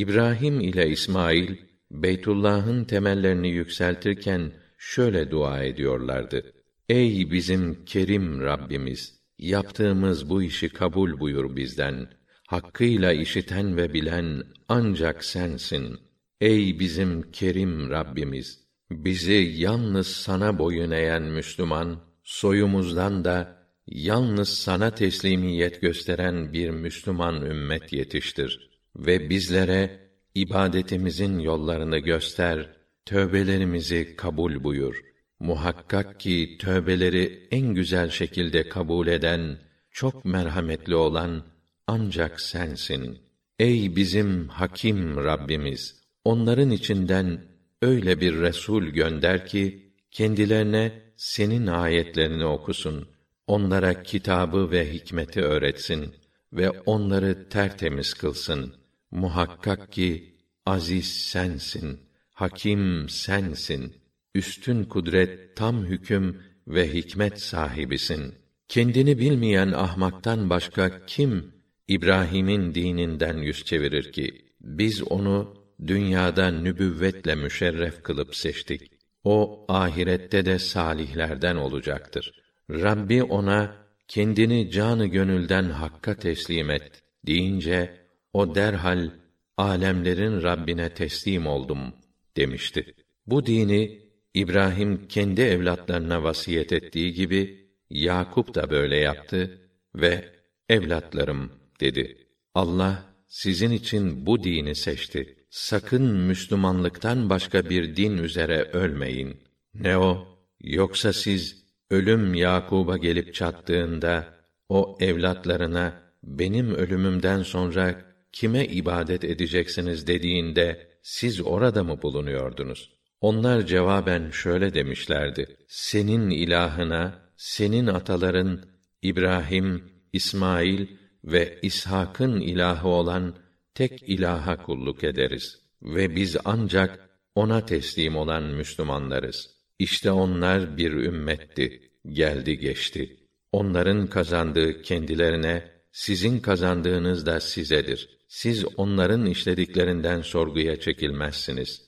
İbrahim ile İsmail Beytullah'ın temellerini yükseltirken şöyle dua ediyorlardı. Ey bizim kerim Rabbimiz, yaptığımız bu işi kabul buyur bizden. Hakkıyla işiten ve bilen ancak sensin. Ey bizim kerim Rabbimiz, bizi yalnız sana boyun eğen Müslüman, soyumuzdan da yalnız sana teslimiyet gösteren bir Müslüman ümmet yetiştir ve bizlere ibadetimizin yollarını göster, tövbelerimizi kabul buyur. Muhakkak ki tövbeleri en güzel şekilde kabul eden, çok merhametli olan ancak sensin. Ey bizim hakim Rabbimiz, onların içinden öyle bir resul gönder ki kendilerine senin ayetlerini okusun, onlara kitabı ve hikmeti öğretsin ve onları tertemiz kılsın. Muhakkak ki aziz sensin, hakim sensin. Üstün kudret, tam hüküm ve hikmet sahibisin. Kendini bilmeyen ahmaktan başka kim İbrahim'in dininden yüz çevirir ki? Biz onu dünyada nübüvvetle müşerref kılıp seçtik. O ahirette de salihlerden olacaktır. Rabbi ona kendini canı gönülden hakka teslim et deyince o derhal alemlerin Rabbine teslim oldum demişti. Bu dini İbrahim kendi evlatlarına vasiyet ettiği gibi Yakup da böyle yaptı ve evlatlarım dedi. Allah sizin için bu dini seçti. Sakın Müslümanlıktan başka bir din üzere ölmeyin. Ne o? Yoksa siz ölüm Yakub'a gelip çattığında o evlatlarına benim ölümümden sonra kime ibadet edeceksiniz dediğinde siz orada mı bulunuyordunuz? Onlar cevaben şöyle demişlerdi: Senin ilahına, senin ataların İbrahim, İsmail ve İshak'ın ilahı olan tek ilaha kulluk ederiz ve biz ancak ona teslim olan Müslümanlarız. İşte onlar bir ümmetti, geldi geçti. Onların kazandığı kendilerine, sizin kazandığınız da sizedir. Siz onların işlediklerinden sorguya çekilmezsiniz.